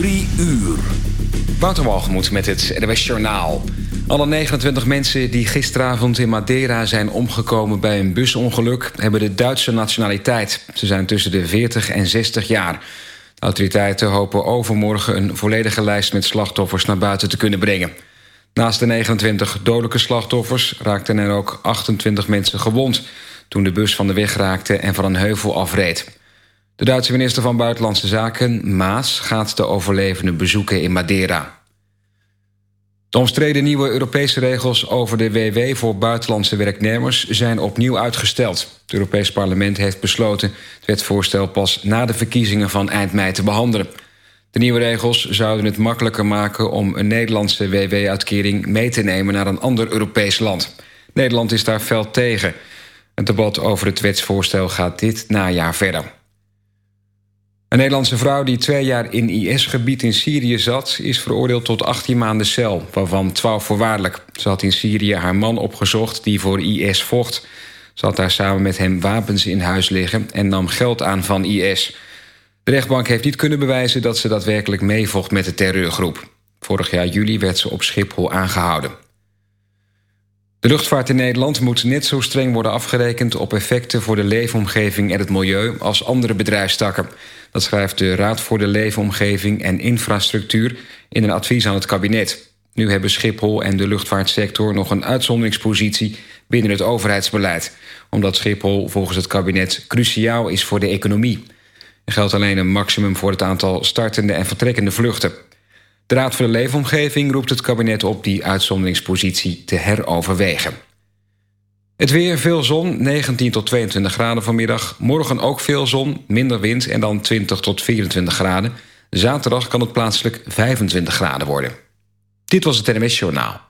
Drie uur. Wouter met het RWS Journaal. Alle 29 mensen die gisteravond in Madeira zijn omgekomen bij een busongeluk... hebben de Duitse nationaliteit. Ze zijn tussen de 40 en 60 jaar. De autoriteiten hopen overmorgen een volledige lijst met slachtoffers naar buiten te kunnen brengen. Naast de 29 dodelijke slachtoffers raakten er ook 28 mensen gewond... toen de bus van de weg raakte en van een heuvel afreed. De Duitse minister van Buitenlandse Zaken, Maas, gaat de overlevenden bezoeken in Madeira. De omstreden nieuwe Europese regels over de WW voor buitenlandse werknemers zijn opnieuw uitgesteld. Het Europees Parlement heeft besloten het wetvoorstel pas na de verkiezingen van eind mei te behandelen. De nieuwe regels zouden het makkelijker maken om een Nederlandse WW-uitkering mee te nemen naar een ander Europees land. Nederland is daar fel tegen. Het debat over het wetsvoorstel gaat dit najaar verder. Een Nederlandse vrouw die twee jaar in IS-gebied in Syrië zat... is veroordeeld tot 18 maanden cel, waarvan 12 voorwaardelijk. Ze had in Syrië haar man opgezocht die voor IS vocht. Ze had daar samen met hem wapens in huis liggen... en nam geld aan van IS. De rechtbank heeft niet kunnen bewijzen dat ze daadwerkelijk meevocht met de terreurgroep. Vorig jaar juli werd ze op Schiphol aangehouden. De luchtvaart in Nederland moet net zo streng worden afgerekend... op effecten voor de leefomgeving en het milieu als andere bedrijfstakken. Dat schrijft de Raad voor de Leefomgeving en Infrastructuur... in een advies aan het kabinet. Nu hebben Schiphol en de luchtvaartsector nog een uitzonderingspositie... binnen het overheidsbeleid. Omdat Schiphol volgens het kabinet cruciaal is voor de economie. Er geldt alleen een maximum voor het aantal startende en vertrekkende vluchten... De Raad voor de Leefomgeving roept het kabinet op die uitzonderingspositie te heroverwegen. Het weer, veel zon, 19 tot 22 graden vanmiddag. Morgen ook veel zon, minder wind en dan 20 tot 24 graden. Zaterdag kan het plaatselijk 25 graden worden. Dit was het NMS Journaal.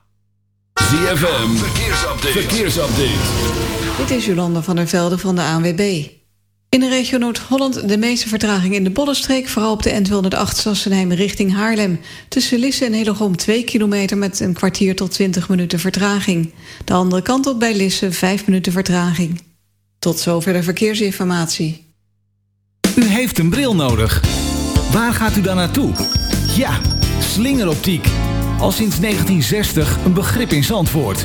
ZFM, verkeersupdate. verkeersupdate. Dit is Jolanda van der Velde van de ANWB. In de regio Noord-Holland de meeste vertraging in de Bollenstreek... vooral op de N208 Sassenheim richting Haarlem. Tussen Lisse en Hillegom 2 kilometer... met een kwartier tot 20 minuten vertraging. De andere kant op bij Lisse 5 minuten vertraging. Tot zover de verkeersinformatie. U heeft een bril nodig. Waar gaat u dan naartoe? Ja, slingeroptiek. Al sinds 1960 een begrip in Zandvoort.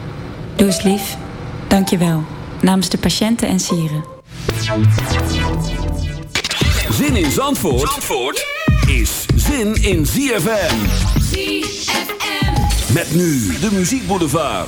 Doe eens lief. Dank je wel. Namens de patiënten en sieren. Zin in Zandvoort, Zandvoort is zin in ZFM. ZFM. Met nu de muziekboulevard.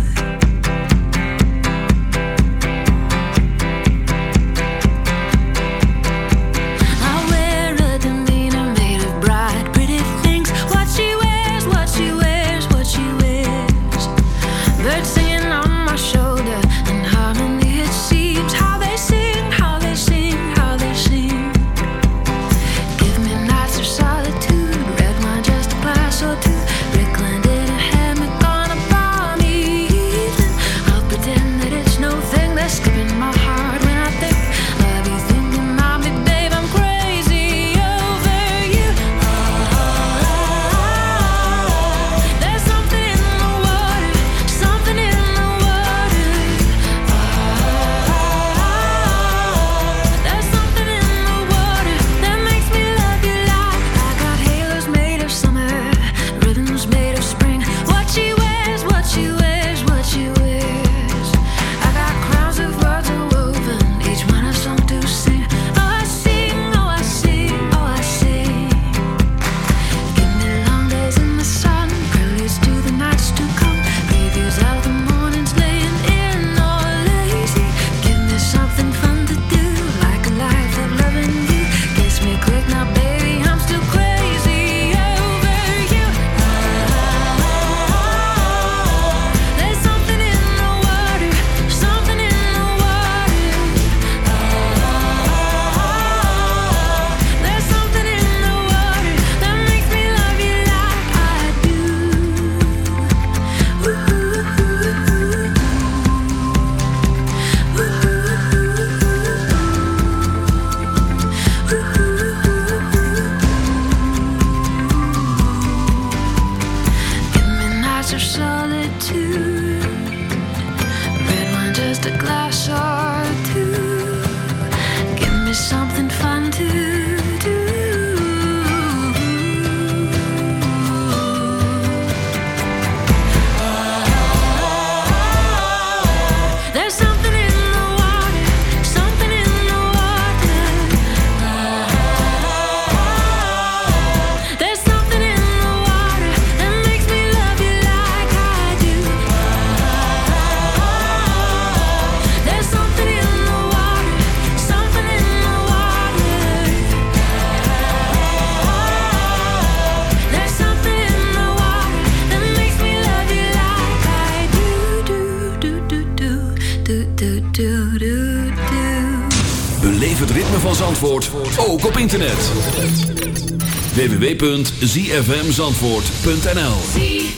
www.zfmzandvoort.nl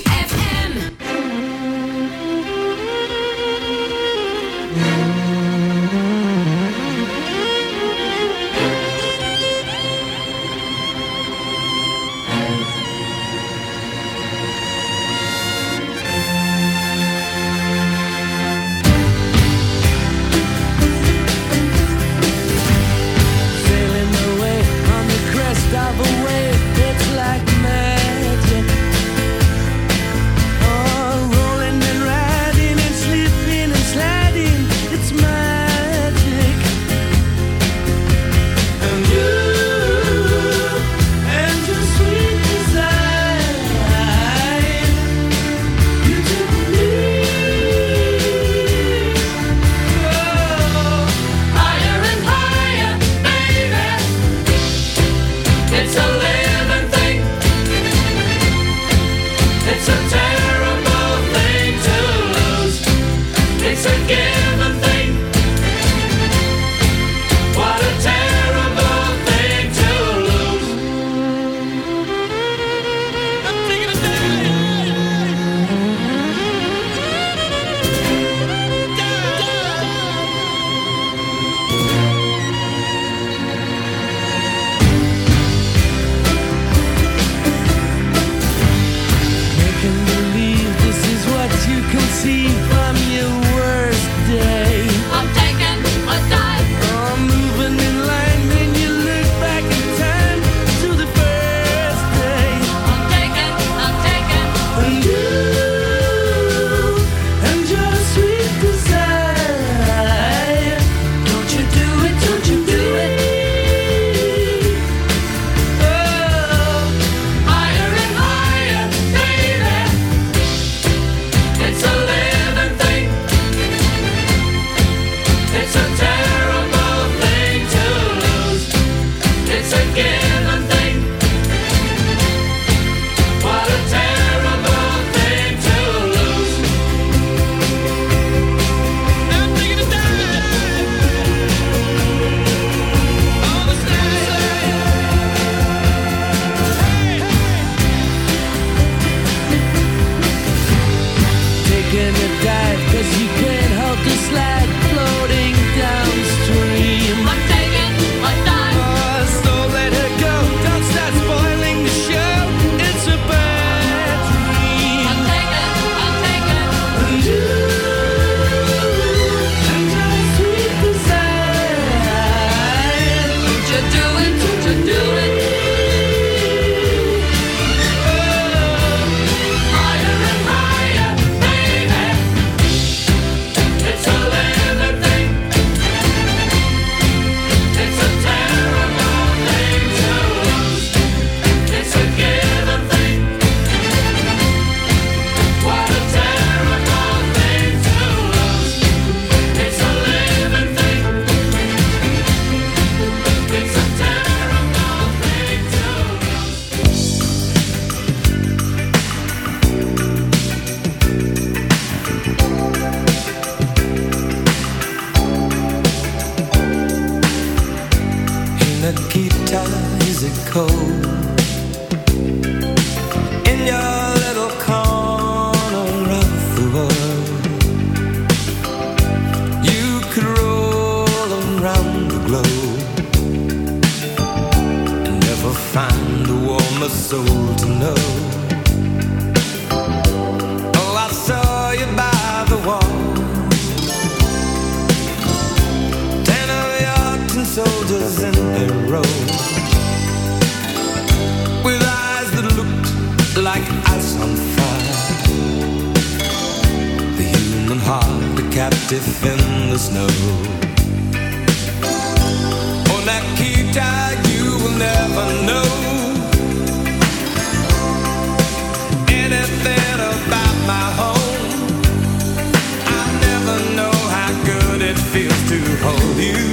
stiff in the snow. On that key tie, you will never know anything about my home. I never know how good it feels to hold you.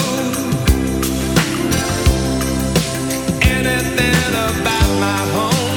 something about my home.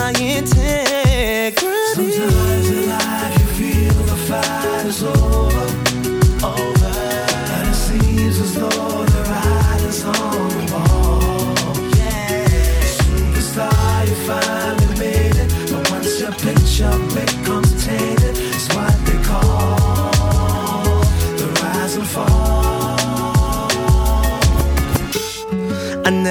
My integrity. Sometimes in life you feel the fight is over, over, and it seems as though the ride is on the wall. Yeah, superstar, you finally made it, but once your picture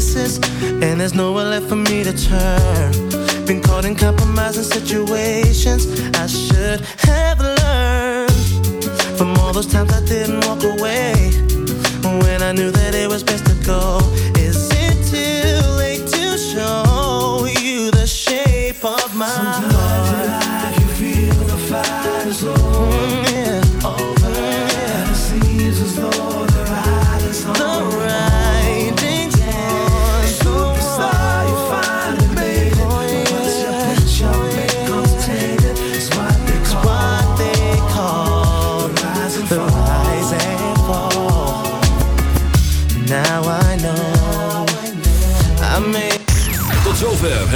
And there's nowhere left for me to turn. Been caught in compromising situations I should have learned from all those times I didn't walk away when I knew that it was best to go. Is it too late to show you the shape of my